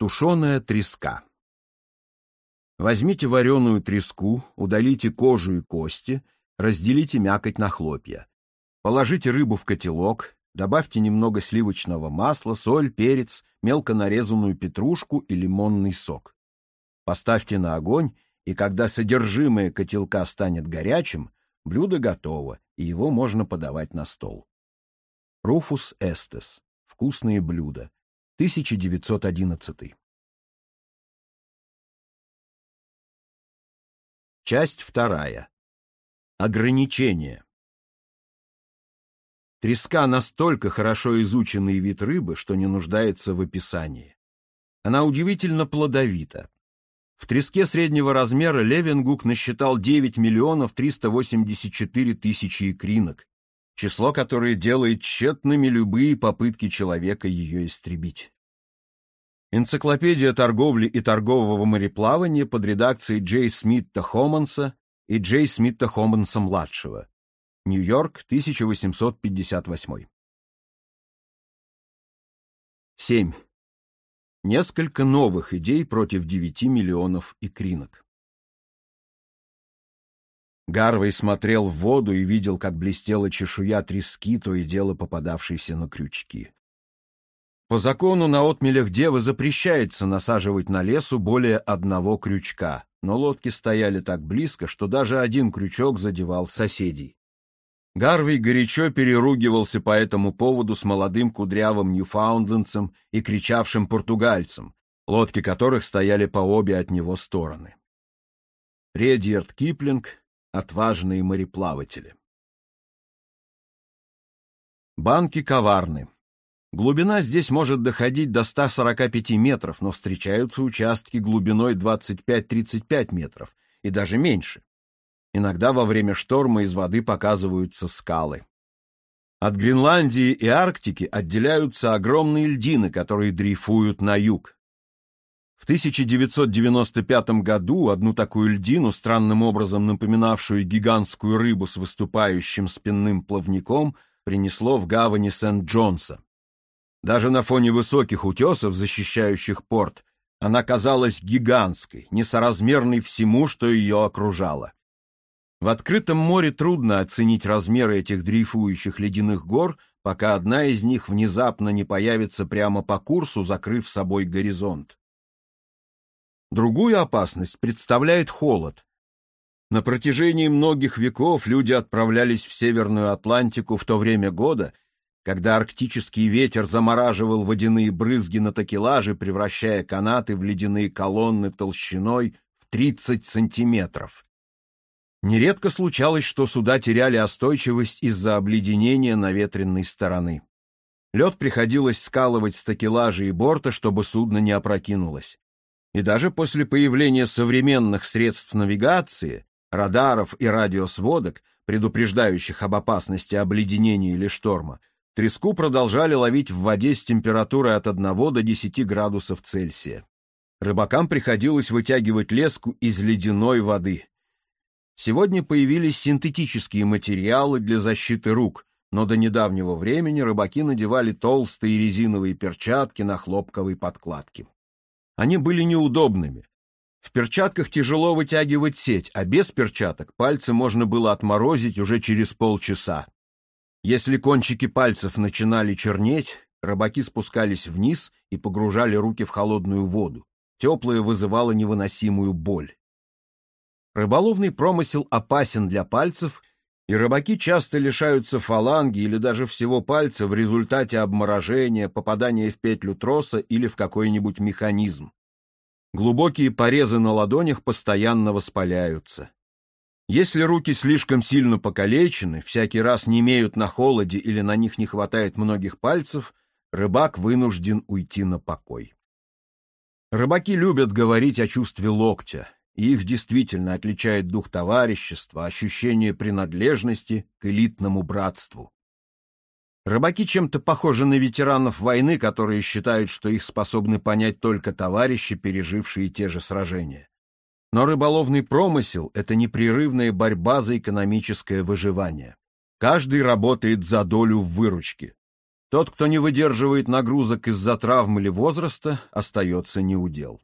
Тушеная треска. Возьмите вареную треску, удалите кожу и кости, разделите мякоть на хлопья. Положите рыбу в котелок, добавьте немного сливочного масла, соль, перец, мелко нарезанную петрушку и лимонный сок. Поставьте на огонь, и когда содержимое котелка станет горячим, блюдо готово, и его можно подавать на стол. Руфус Эстес. Вкусные блюда. 1911. Часть вторая. Ограничения. Треска настолько хорошо изученный вид рыбы, что не нуждается в описании. Она удивительно плодовита. В треске среднего размера Левенгук насчитал 9 миллионов 384 тысячи икринок, число которое делает тщетными любые попытки человека ее истребить. Энциклопедия торговли и торгового мореплавания под редакцией Джей Смитта Хоманса и Джей Смитта Хоманса-младшего. Нью-Йорк, 1858. 7. Несколько новых идей против 9 миллионов икринок. Гарвей смотрел в воду и видел, как блестела чешуя трески, то и дело попадавшейся на крючки. По закону на отмелях Девы запрещается насаживать на лесу более одного крючка, но лодки стояли так близко, что даже один крючок задевал соседей. Гарвей горячо переругивался по этому поводу с молодым кудрявым ньюфаундлендцем и кричавшим португальцем, лодки которых стояли по обе от него стороны. Редьярд Киплинг — отважные мореплаватели. Банки коварны. Глубина здесь может доходить до 145 метров, но встречаются участки глубиной 25-35 метров и даже меньше. Иногда во время шторма из воды показываются скалы. От Гренландии и Арктики отделяются огромные льдины, которые дрейфуют на юг. В 1995 году одну такую льдину, странным образом напоминавшую гигантскую рыбу с выступающим спинным плавником, принесло в гавани Сент-Джонса. Даже на фоне высоких утесов, защищающих порт, она казалась гигантской, несоразмерной всему, что ее окружало. В открытом море трудно оценить размеры этих дрейфующих ледяных гор, пока одна из них внезапно не появится прямо по курсу, закрыв собой горизонт. Другую опасность представляет холод. На протяжении многих веков люди отправлялись в Северную Атлантику в то время года, когда арктический ветер замораживал водяные брызги на такелаже, превращая канаты в ледяные колонны толщиной в 30 сантиметров. Нередко случалось, что суда теряли остойчивость из-за обледенения наветренной стороны. Лед приходилось скалывать с такелажа и борта, чтобы судно не опрокинулось. И даже после появления современных средств навигации, радаров и радиосводок, предупреждающих об опасности обледенения или шторма, Треску продолжали ловить в воде с температурой от 1 до 10 градусов Цельсия. Рыбакам приходилось вытягивать леску из ледяной воды. Сегодня появились синтетические материалы для защиты рук, но до недавнего времени рыбаки надевали толстые резиновые перчатки на хлопковой подкладке. Они были неудобными. В перчатках тяжело вытягивать сеть, а без перчаток пальцы можно было отморозить уже через полчаса. Если кончики пальцев начинали чернеть, рыбаки спускались вниз и погружали руки в холодную воду. Теплое вызывало невыносимую боль. Рыболовный промысел опасен для пальцев, и рыбаки часто лишаются фаланги или даже всего пальца в результате обморожения, попадания в петлю троса или в какой-нибудь механизм. Глубокие порезы на ладонях постоянно воспаляются. Если руки слишком сильно покалечены, всякий раз не имеют на холоде или на них не хватает многих пальцев, рыбак вынужден уйти на покой. Рыбаки любят говорить о чувстве локтя, и их действительно отличает дух товарищества, ощущение принадлежности к элитному братству. Рыбаки чем-то похожи на ветеранов войны, которые считают, что их способны понять только товарищи, пережившие те же сражения. Но рыболовный промысел – это непрерывная борьба за экономическое выживание. Каждый работает за долю в выручке. Тот, кто не выдерживает нагрузок из-за травм или возраста, остается неудел.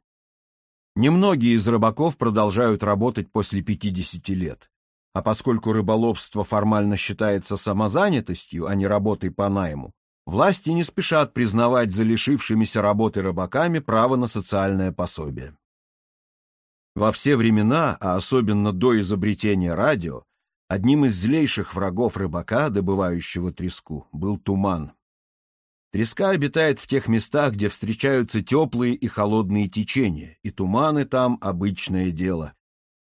Немногие из рыбаков продолжают работать после 50 лет. А поскольку рыболовство формально считается самозанятостью, а не работой по найму, власти не спешат признавать за лишившимися работы рыбаками право на социальное пособие. Во все времена, а особенно до изобретения радио, одним из злейших врагов рыбака, добывающего треску, был туман. Треска обитает в тех местах, где встречаются теплые и холодные течения, и туманы там обычное дело.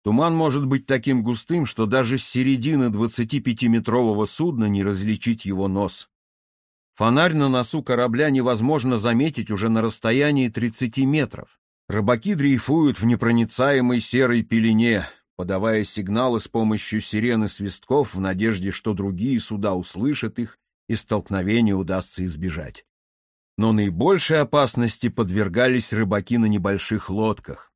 Туман может быть таким густым, что даже с середины 25-метрового судна не различить его нос. Фонарь на носу корабля невозможно заметить уже на расстоянии 30 метров. Рыбаки дрейфуют в непроницаемой серой пелене, подавая сигналы с помощью сирены свистков в надежде, что другие суда услышат их и столкновения удастся избежать. Но наибольшей опасности подвергались рыбаки на небольших лодках.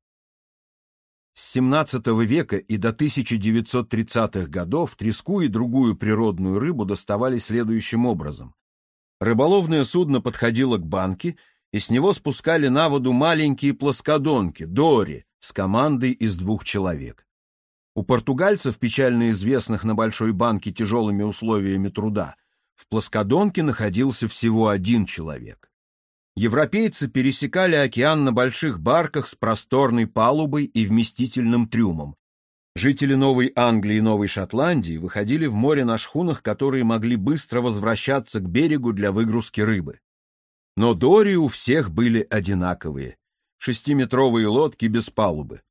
С 17 века и до 1930-х годов треску и другую природную рыбу доставали следующим образом. Рыболовное судно подходило к банке, и с него спускали на воду маленькие плоскодонки, дори, с командой из двух человек. У португальцев, печально известных на большой банке тяжелыми условиями труда, в плоскодонке находился всего один человек. Европейцы пересекали океан на больших барках с просторной палубой и вместительным трюмом. Жители Новой Англии и Новой Шотландии выходили в море на шхунах, которые могли быстро возвращаться к берегу для выгрузки рыбы. Но дори у всех были одинаковые — шестиметровые лодки без палубы.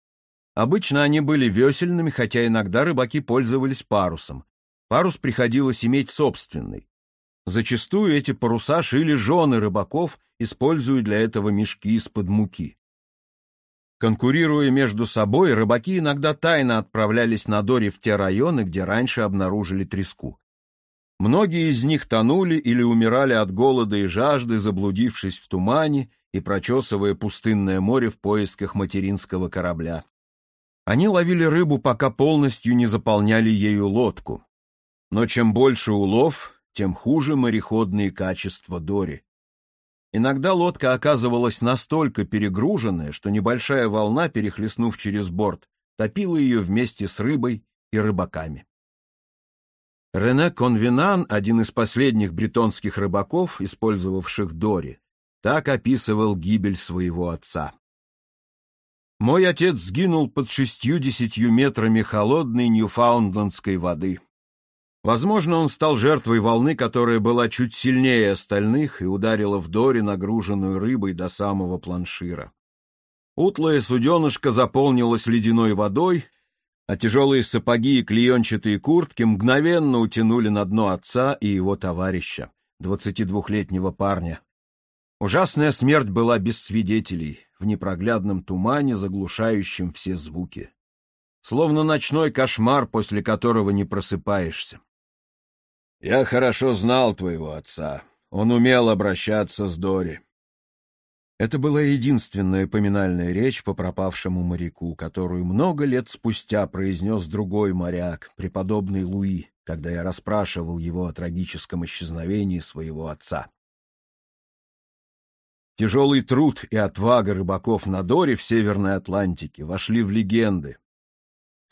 Обычно они были весельными, хотя иногда рыбаки пользовались парусом. Парус приходилось иметь собственный. Зачастую эти паруса шили жены рыбаков, используя для этого мешки из-под муки. Конкурируя между собой, рыбаки иногда тайно отправлялись на Доре в те районы, где раньше обнаружили треску. Многие из них тонули или умирали от голода и жажды, заблудившись в тумане и прочесывая пустынное море в поисках материнского корабля. Они ловили рыбу, пока полностью не заполняли ею лодку. Но чем больше улов, тем хуже мореходные качества Дори. Иногда лодка оказывалась настолько перегруженная, что небольшая волна, перехлестнув через борт, топила ее вместе с рыбой и рыбаками. Рене Конвинан, один из последних бретонских рыбаков, использовавших Дори, так описывал гибель своего отца. «Мой отец сгинул под шестью-десятью метрами холодной ньюфаундлендской воды. Возможно, он стал жертвой волны, которая была чуть сильнее остальных и ударила в доре, нагруженную рыбой до самого планшира. Утлая суденышко заполнилось ледяной водой, а тяжелые сапоги и клеенчатые куртки мгновенно утянули на дно отца и его товарища, 22-летнего парня. Ужасная смерть была без свидетелей, в непроглядном тумане, заглушающем все звуки. Словно ночной кошмар, после которого не просыпаешься. Я хорошо знал твоего отца. Он умел обращаться с Дори. Это была единственная поминальная речь по пропавшему моряку, которую много лет спустя произнес другой моряк, преподобный Луи, когда я расспрашивал его о трагическом исчезновении своего отца. Тяжелый труд и отвага рыбаков на Доре в Северной Атлантике вошли в легенды,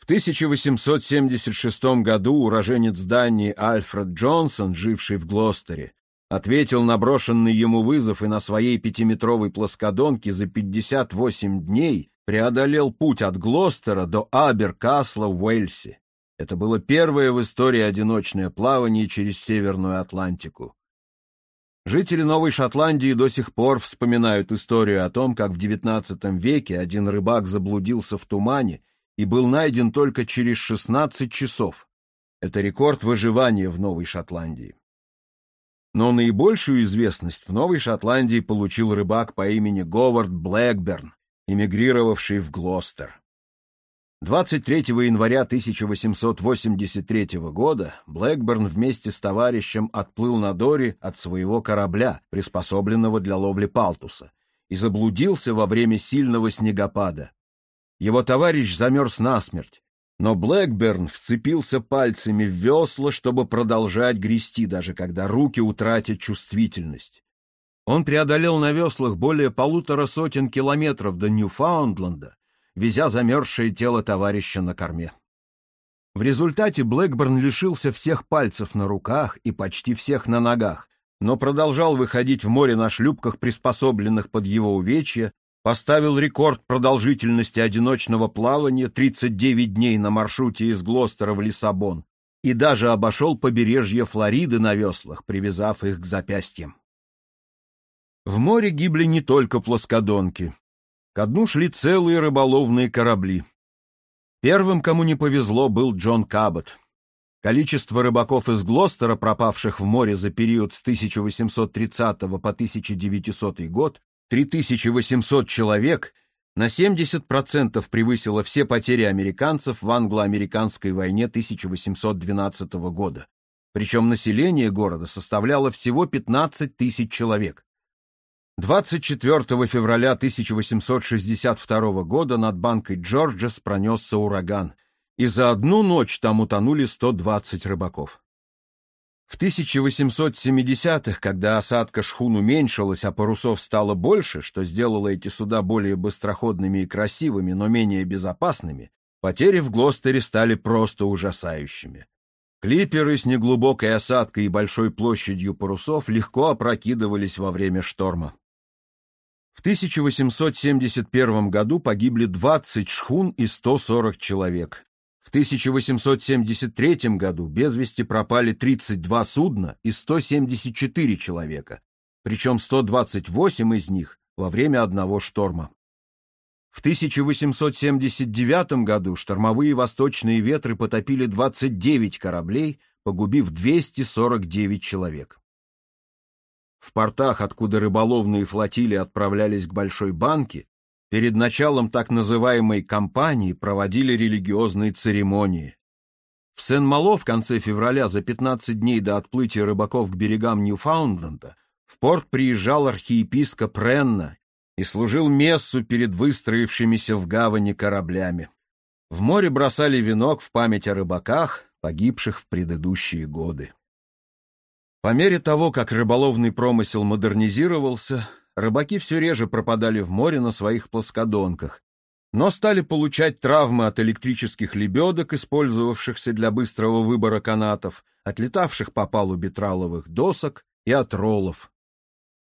в 1876 году уроженец Дании Альфред Джонсон, живший в Глостере, ответил на брошенный ему вызов и на своей пятиметровой плоскодонке за 58 дней преодолел путь от Глостера до Аберкасла в Уэльсе. Это было первое в истории одиночное плавание через Северную Атлантику. Жители Новой Шотландии до сих пор вспоминают историю о том, как в XIX веке один рыбак заблудился в тумане и был найден только через 16 часов. Это рекорд выживания в Новой Шотландии. Но наибольшую известность в Новой Шотландии получил рыбак по имени Говард Блэкберн, эмигрировавший в Глостер. 23 января 1883 года Блэкберн вместе с товарищем отплыл на Дори от своего корабля, приспособленного для ловли палтуса, и заблудился во время сильного снегопада. Его товарищ замерз насмерть, Но Блэкберн вцепился пальцами в весла, чтобы продолжать грести, даже когда руки утратят чувствительность. Он преодолел на веслах более полутора сотен километров до Ньюфаундленда, везя замерзшее тело товарища на корме. В результате Блэкберн лишился всех пальцев на руках и почти всех на ногах, но продолжал выходить в море на шлюпках, приспособленных под его увечья, поставил рекорд продолжительности одиночного плавания 39 дней на маршруте из Глостера в Лиссабон и даже обошел побережье Флориды на веслах, привязав их к запястьям. В море гибли не только плоскодонки. Ко дну шли целые рыболовные корабли. Первым, кому не повезло, был Джон Кабот. Количество рыбаков из Глостера, пропавших в море за период с 1830 по 1900 год, 3800 человек, на 70% превысило все потери американцев в англо-американской войне 1812 года. Причем население города составляло всего 15 тысяч человек. 24 февраля 1862 года над банкой Джорджес пронесся ураган, и за одну ночь там утонули 120 рыбаков. В 1870-х, когда осадка шхун уменьшилась, а парусов стало больше, что сделало эти суда более быстроходными и красивыми, но менее безопасными, потери в Глостере стали просто ужасающими. Клиперы с неглубокой осадкой и большой площадью парусов легко опрокидывались во время шторма. В 1871 году погибли 20 шхун и 140 человек. В 1873 году без вести пропали 32 судна и 174 человека, причем 128 из них во время одного шторма. В 1879 году штормовые восточные ветры потопили 29 кораблей, погубив 249 человек. В портах, откуда рыболовные флотилии отправлялись к Большой банке, перед началом так называемой кампании проводили религиозные церемонии. В Сен-Мало в конце февраля за 15 дней до отплытия рыбаков к берегам Ньюфаундленда в порт приезжал архиепископ Ренна и служил мессу перед выстроившимися в гавани кораблями. В море бросали венок в память о рыбаках, погибших в предыдущие годы. По мере того, как рыболовный промысел модернизировался, рыбаки все реже пропадали в море на своих плоскодонках, но стали получать травмы от электрических лебедок, использовавшихся для быстрого выбора канатов, от летавших по палубе траловых досок и от роллов.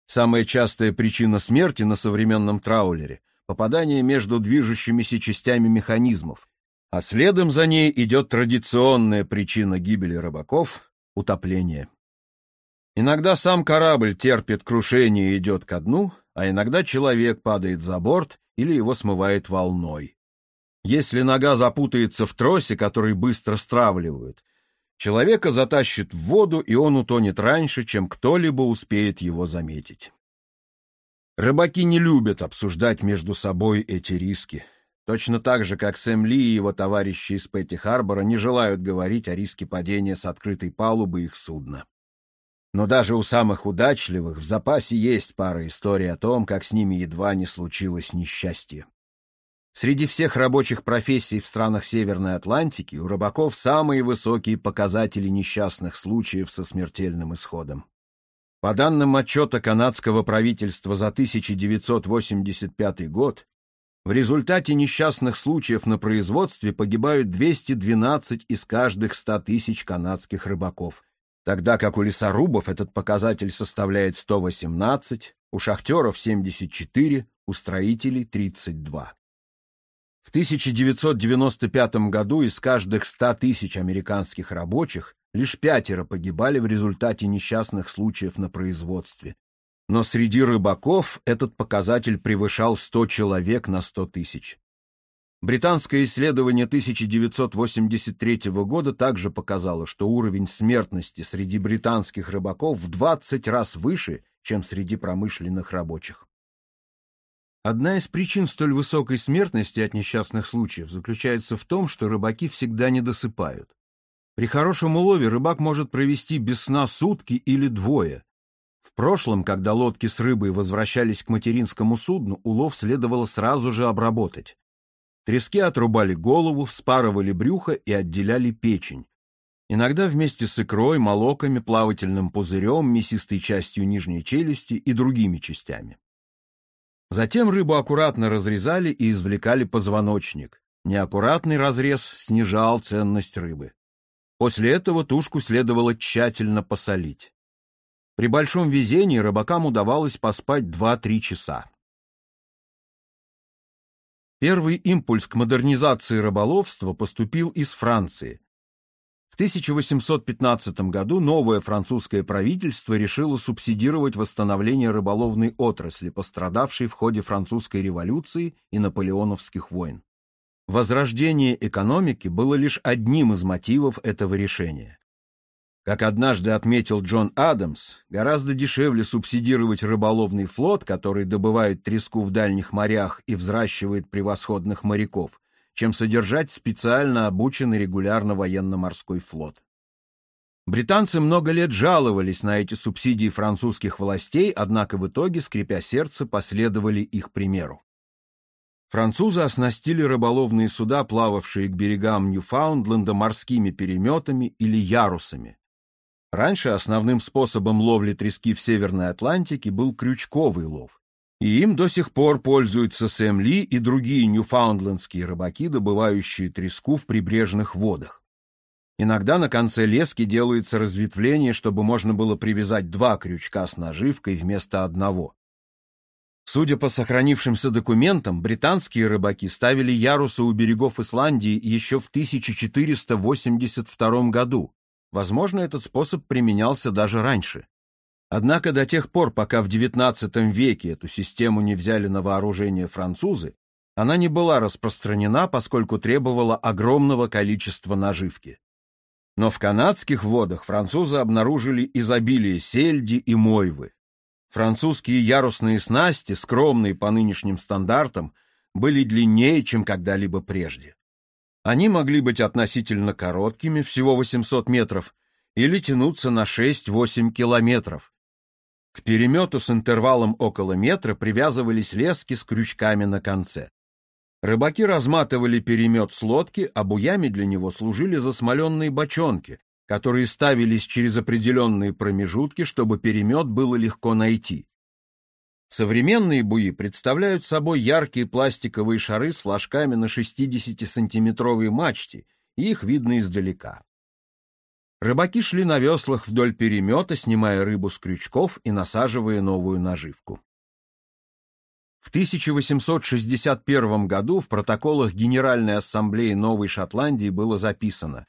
Самая частая причина смерти на современном траулере — попадание между движущимися частями механизмов, а следом за ней идет традиционная причина гибели рыбаков — утопление. Иногда сам корабль терпит крушение и идет ко дну, а иногда человек падает за борт или его смывает волной. Если нога запутается в тросе, который быстро стравливают, человека затащит в воду, и он утонет раньше, чем кто-либо успеет его заметить. Рыбаки не любят обсуждать между собой эти риски. Точно так же, как Сэм Ли и его товарищи из Петти-Харбора не желают говорить о риске падения с открытой палубы их судна. Но даже у самых удачливых в запасе есть пара историй о том, как с ними едва не случилось несчастье. Среди всех рабочих профессий в странах Северной Атлантики у рыбаков самые высокие показатели несчастных случаев со смертельным исходом. По данным отчета канадского правительства за 1985 год, в результате несчастных случаев на производстве погибают 212 из каждых 100 тысяч канадских рыбаков – тогда как у лесорубов этот показатель составляет 118, у шахтеров 74, у строителей 32. В 1995 году из каждых 100 тысяч американских рабочих лишь пятеро погибали в результате несчастных случаев на производстве. Но среди рыбаков этот показатель превышал 100 человек на 100 тысяч. Британское исследование 1983 года также показало, что уровень смертности среди британских рыбаков в 20 раз выше, чем среди промышленных рабочих. Одна из причин столь высокой смертности от несчастных случаев заключается в том, что рыбаки всегда не досыпают. При хорошем улове рыбак может провести без сна сутки или двое. В прошлом, когда лодки с рыбой возвращались к материнскому судну, улов следовало сразу же обработать. Трески отрубали голову, вспарывали брюхо и отделяли печень. Иногда вместе с икрой, молоками, плавательным пузырем, мясистой частью нижней челюсти и другими частями. Затем рыбу аккуратно разрезали и извлекали позвоночник. Неаккуратный разрез снижал ценность рыбы. После этого тушку следовало тщательно посолить. При большом везении рыбакам удавалось поспать 2-3 часа. Первый импульс к модернизации рыболовства поступил из Франции. В 1815 году новое французское правительство решило субсидировать восстановление рыболовной отрасли, пострадавшей в ходе французской революции и наполеоновских войн. Возрождение экономики было лишь одним из мотивов этого решения. Как однажды отметил Джон Адамс, гораздо дешевле субсидировать рыболовный флот, который добывает треску в дальних морях и взращивает превосходных моряков, чем содержать специально обученный регулярно военно-морской флот. Британцы много лет жаловались на эти субсидии французских властей, однако в итоге, скрипя сердце, последовали их примеру. Французы оснастили рыболовные суда, плававшие к берегам Ньюфаундленда, морскими переметами или ярусами, Раньше основным способом ловли трески в Северной Атлантике был крючковый лов. И им до сих пор пользуются Сэм Ли и другие ньюфаундлендские рыбаки, добывающие треску в прибрежных водах. Иногда на конце лески делается разветвление, чтобы можно было привязать два крючка с наживкой вместо одного. Судя по сохранившимся документам, британские рыбаки ставили ярусы у берегов Исландии еще в 1482 году, Возможно, этот способ применялся даже раньше. Однако до тех пор, пока в XIX веке эту систему не взяли на вооружение французы, она не была распространена, поскольку требовала огромного количества наживки. Но в канадских водах французы обнаружили изобилие сельди и мойвы. Французские ярусные снасти, скромные по нынешним стандартам, были длиннее, чем когда-либо прежде. Они могли быть относительно короткими, всего 800 метров, или тянуться на 6-8 километров. К перемету с интервалом около метра привязывались лески с крючками на конце. Рыбаки разматывали перемет с лодки, а буями для него служили засмоленные бочонки, которые ставились через определенные промежутки, чтобы перемет было легко найти. Современные буи представляют собой яркие пластиковые шары с флажками на 60-сантиметровой мачте, и их видно издалека. Рыбаки шли на веслах вдоль перемета, снимая рыбу с крючков и насаживая новую наживку. В 1861 году в протоколах Генеральной Ассамблеи Новой Шотландии было записано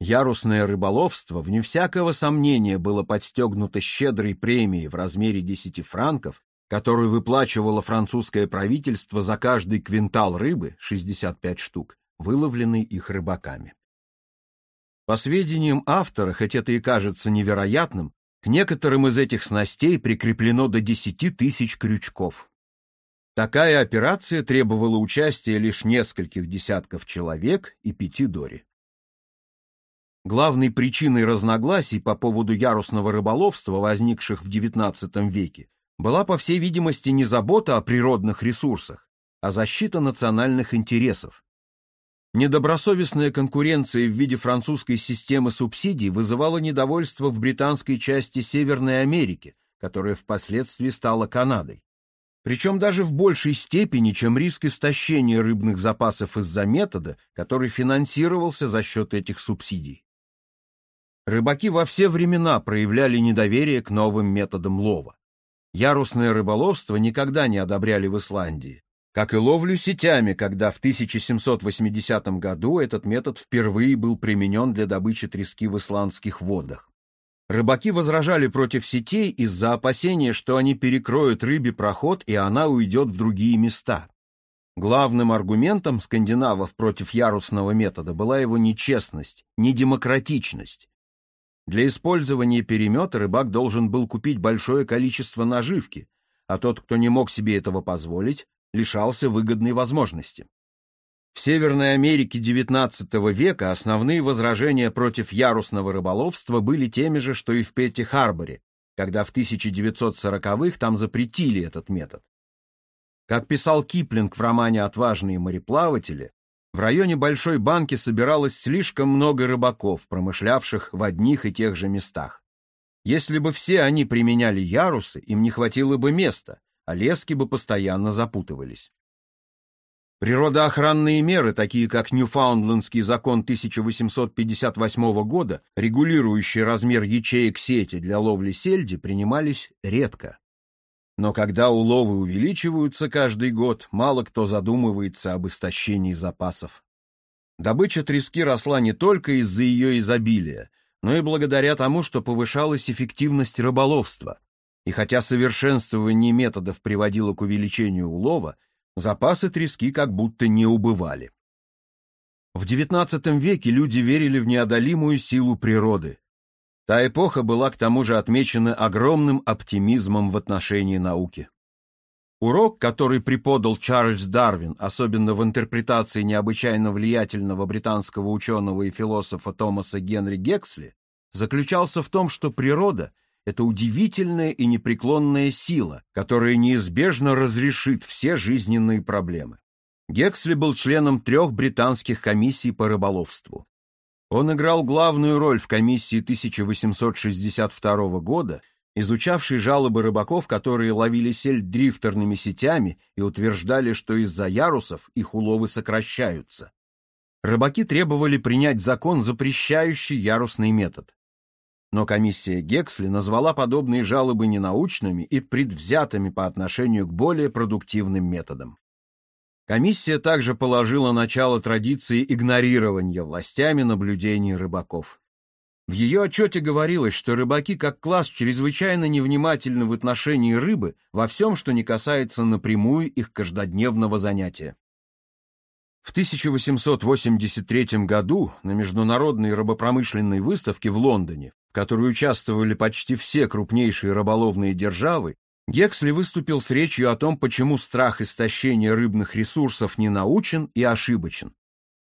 Ярусное рыболовство, вне всякого сомнения, было подстегнуто щедрой премией в размере 10 франков которую выплачивало французское правительство за каждый квинтал рыбы, 65 штук, выловленный их рыбаками. По сведениям автора, хоть это и кажется невероятным, к некоторым из этих снастей прикреплено до 10 тысяч крючков. Такая операция требовала участия лишь нескольких десятков человек и пяти дори. Главной причиной разногласий по поводу ярусного рыболовства, возникших в XIX веке, была, по всей видимости, не забота о природных ресурсах, а защита национальных интересов. Недобросовестная конкуренция в виде французской системы субсидий вызывала недовольство в британской части Северной Америки, которая впоследствии стала Канадой. Причем даже в большей степени, чем риск истощения рыбных запасов из-за метода, который финансировался за счет этих субсидий. Рыбаки во все времена проявляли недоверие к новым методам лова. Ярусное рыболовство никогда не одобряли в Исландии, как и ловлю сетями, когда в 1780 году этот метод впервые был применен для добычи трески в исландских водах. Рыбаки возражали против сетей из-за опасения, что они перекроют рыбе проход, и она уйдет в другие места. Главным аргументом скандинавов против ярусного метода была его нечестность, недемократичность. Для использования перемета рыбак должен был купить большое количество наживки, а тот, кто не мог себе этого позволить, лишался выгодной возможности. В Северной Америке XIX века основные возражения против ярусного рыболовства были теми же, что и в Петти-Харборе, когда в 1940-х там запретили этот метод. Как писал Киплинг в романе «Отважные мореплаватели», В районе Большой Банки собиралось слишком много рыбаков, промышлявших в одних и тех же местах. Если бы все они применяли ярусы, им не хватило бы места, а лески бы постоянно запутывались. Природоохранные меры, такие как Ньюфаундлендский закон 1858 года, регулирующий размер ячеек сети для ловли сельди, принимались редко. Но когда уловы увеличиваются каждый год, мало кто задумывается об истощении запасов. Добыча трески росла не только из-за ее изобилия, но и благодаря тому, что повышалась эффективность рыболовства. И хотя совершенствование методов приводило к увеличению улова, запасы трески как будто не убывали. В XIX веке люди верили в неодолимую силу природы. Та эпоха была к тому же отмечена огромным оптимизмом в отношении науки. Урок, который преподал Чарльз Дарвин, особенно в интерпретации необычайно влиятельного британского ученого и философа Томаса Генри Гексли, заключался в том, что природа — это удивительная и непреклонная сила, которая неизбежно разрешит все жизненные проблемы. Гексли был членом трех британских комиссий по рыболовству. Он играл главную роль в комиссии 1862 года, изучавшей жалобы рыбаков, которые ловили сель дрифтерными сетями и утверждали, что из-за ярусов их уловы сокращаются. Рыбаки требовали принять закон, запрещающий ярусный метод но комиссия Гексли назвала подобные жалобы ненаучными и предвзятыми по отношению к более продуктивным методам. Комиссия также положила начало традиции игнорирования властями наблюдений рыбаков. В ее отчете говорилось, что рыбаки как класс чрезвычайно невнимательны в отношении рыбы во всем, что не касается напрямую их каждодневного занятия. В 1883 году на Международной рыбопромышленной выставке в Лондоне в которой участвовали почти все крупнейшие рыболовные державы, Гексли выступил с речью о том, почему страх истощения рыбных ресурсов не научен и ошибочен.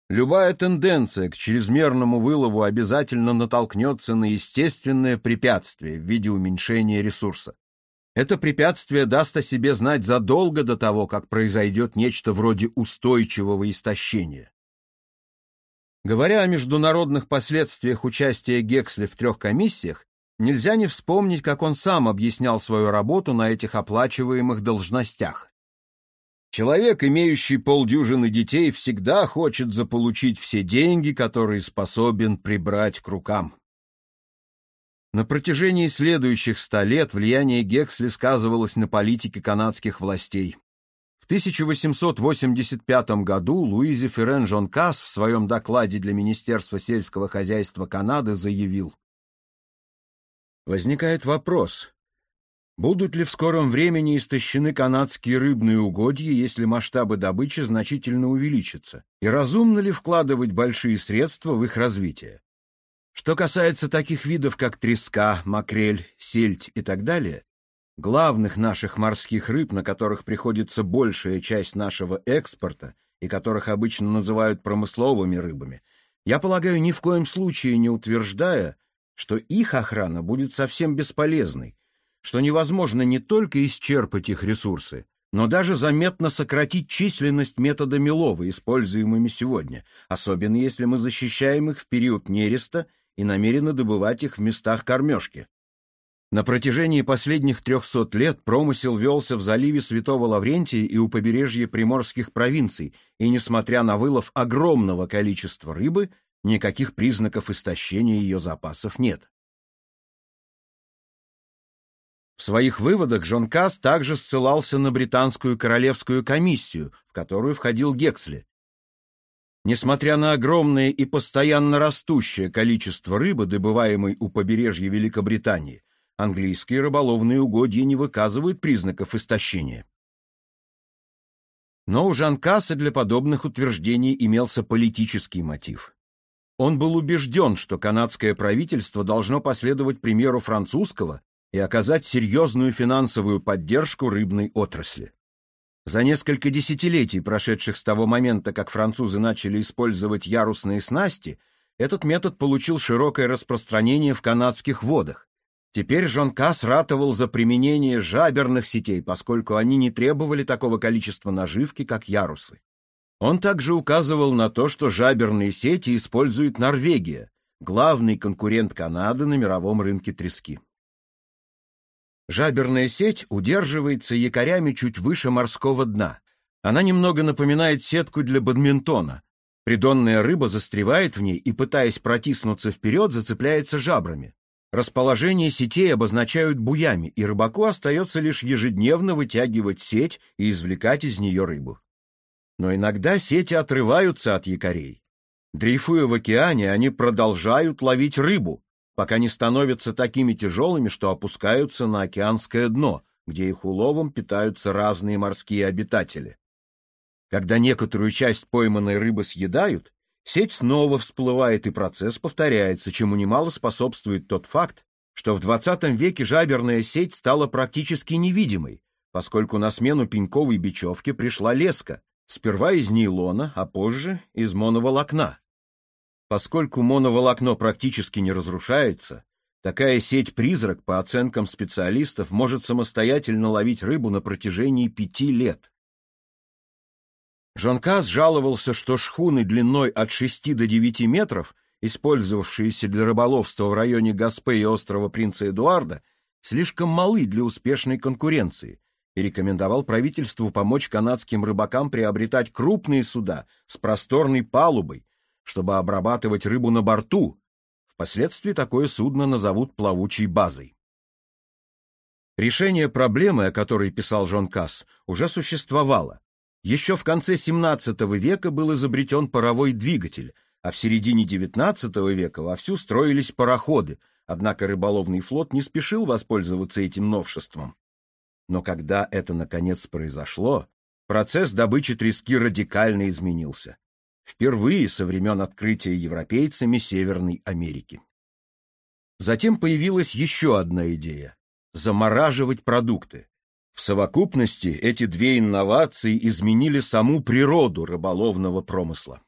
Любая тенденция к чрезмерному вылову обязательно натолкнется на естественное препятствие в виде уменьшения ресурса. Это препятствие даст о себе знать задолго до того, как произойдет нечто вроде устойчивого истощения. Говоря о международных последствиях участия Гексли в трех комиссиях, нельзя не вспомнить, как он сам объяснял свою работу на этих оплачиваемых должностях. Человек, имеющий полдюжины детей, всегда хочет заполучить все деньги, которые способен прибрать к рукам. На протяжении следующих ста лет влияние Гексли сказывалось на политике канадских властей. В 1885 году Луизи Ферен Жон Касс в своем докладе для Министерства сельского хозяйства Канады заявил. Возникает вопрос, будут ли в скором времени истощены канадские рыбные угодья, если масштабы добычи значительно увеличатся, и разумно ли вкладывать большие средства в их развитие? Что касается таких видов, как треска, макрель, сельдь и так далее, главных наших морских рыб, на которых приходится большая часть нашего экспорта и которых обычно называют промысловыми рыбами, я полагаю, ни в коем случае не утверждая, что их охрана будет совсем бесполезной, что невозможно не только исчерпать их ресурсы, но даже заметно сократить численность методами лова, используемыми сегодня, особенно если мы защищаем их в период нереста и намерены добывать их в местах кормежки. На протяжении последних трехсот лет промысел велся в заливе Святого Лаврентия и у побережья приморских провинций, и, несмотря на вылов огромного количества рыбы, никаких признаков истощения ее запасов нет. В своих выводах Джон Касс также ссылался на британскую королевскую комиссию, в которую входил Гексли. Несмотря на огромное и постоянно растущее количество рыбы, добываемой у побережья Великобритании, английские рыболовные угодья не выказывают признаков истощения. Но у Жанкаса для подобных утверждений имелся политический мотив. Он был убежден, что канадское правительство должно последовать примеру французского и оказать серьезную финансовую поддержку рыбной отрасли. За несколько десятилетий, прошедших с того момента, как французы начали использовать ярусные снасти, этот метод получил широкое распространение в канадских водах, Теперь Жон Касс ратовал за применение жаберных сетей, поскольку они не требовали такого количества наживки, как ярусы. Он также указывал на то, что жаберные сети использует Норвегия, главный конкурент Канады на мировом рынке трески. Жаберная сеть удерживается якорями чуть выше морского дна. Она немного напоминает сетку для бадминтона. Придонная рыба застревает в ней и, пытаясь протиснуться вперед, зацепляется жабрами. Расположение сетей обозначают буями, и рыбаку остается лишь ежедневно вытягивать сеть и извлекать из нее рыбу. Но иногда сети отрываются от якорей. Дрейфуя в океане, они продолжают ловить рыбу, пока не становятся такими тяжелыми, что опускаются на океанское дно, где их уловом питаются разные морские обитатели. Когда некоторую часть пойманной рыбы съедают, сеть снова всплывает и процесс повторяется, чему немало способствует тот факт, что в 20 веке жаберная сеть стала практически невидимой, поскольку на смену пеньковой бечевке пришла леска, сперва из нейлона, а позже из моноволокна. Поскольку моноволокно практически не разрушается, такая сеть-призрак, по оценкам специалистов, может самостоятельно ловить рыбу на протяжении пяти лет. Жонкас жаловался, что шхуны длиной от 6 до 9 метров, использовавшиеся для рыболовства в районе Гаспе и острова Принца Эдуарда, слишком малы для успешной конкуренции, и рекомендовал правительству помочь канадским рыбакам приобретать крупные суда с просторной палубой, чтобы обрабатывать рыбу на борту. Впоследствии такое судно назовут плавучей базой. Решение проблемы, о которой писал Жон Касс, уже существовало. Еще в конце XVII века был изобретен паровой двигатель, а в середине XIX века вовсю строились пароходы, однако рыболовный флот не спешил воспользоваться этим новшеством. Но когда это наконец произошло, процесс добычи трески радикально изменился. Впервые со времен открытия европейцами Северной Америки. Затем появилась еще одна идея – замораживать продукты. В совокупности эти две инновации изменили саму природу рыболовного промысла.